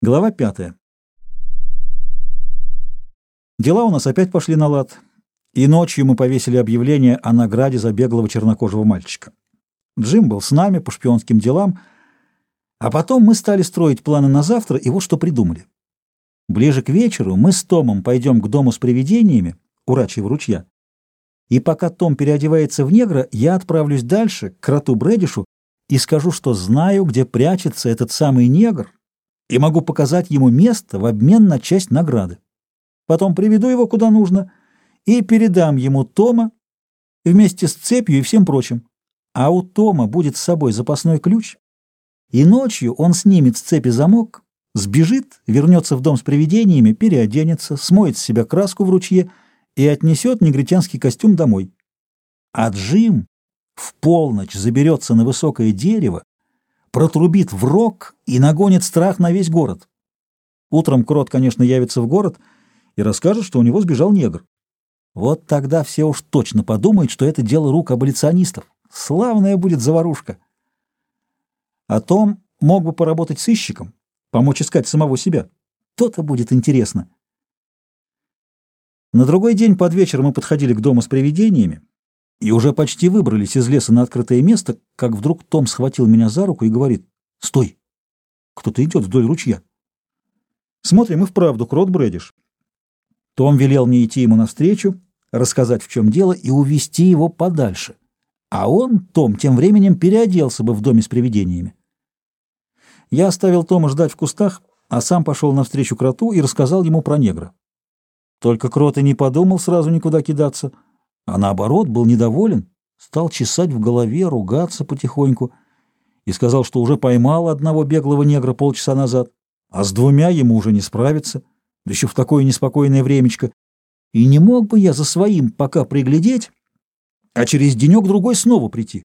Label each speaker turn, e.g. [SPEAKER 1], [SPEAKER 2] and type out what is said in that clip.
[SPEAKER 1] Глава пятая. Дела у нас опять пошли на лад, и ночью мы повесили объявление о награде за беглого чернокожего мальчика. Джим был с нами по шпионским делам, а потом мы стали строить планы на завтра, и вот что придумали. Ближе к вечеру мы с Томом пойдем к дому с привидениями у Рачьего ручья, и пока Том переодевается в негра, я отправлюсь дальше, к кроту Брэдишу, и скажу, что знаю, где прячется этот самый негр, и могу показать ему место в обмен на часть награды. Потом приведу его куда нужно и передам ему Тома вместе с цепью и всем прочим. А у Тома будет с собой запасной ключ, и ночью он снимет с цепи замок, сбежит, вернется в дом с привидениями, переоденется, смоет с себя краску в ручье и отнесет негритянский костюм домой. А Джим в полночь заберется на высокое дерево протрубит в рог и нагонит страх на весь город. Утром Крот, конечно, явится в город и расскажет, что у него сбежал негр. Вот тогда все уж точно подумают, что это дело рук аболиционистов. Славная будет заварушка. А Том мог бы поработать сыщиком, помочь искать самого себя. То-то будет интересно. На другой день под вечер мы подходили к дому с привидениями, и уже почти выбрались из леса на открытое место, как вдруг Том схватил меня за руку и говорит «Стой! Кто-то идет вдоль ручья». Смотрим и вправду крот бредишь. Том велел мне идти ему навстречу, рассказать, в чем дело, и увести его подальше. А он, Том, тем временем переоделся бы в доме с привидениями. Я оставил Тома ждать в кустах, а сам пошел навстречу кроту и рассказал ему про негра. Только крот и не подумал сразу никуда кидаться — а наоборот был недоволен, стал чесать в голове, ругаться потихоньку и сказал, что уже поймал одного беглого негра полчаса назад, а с двумя ему уже не справиться, да еще в такое неспокойное времечко. И не мог бы я за своим пока приглядеть, а через денек-другой снова прийти.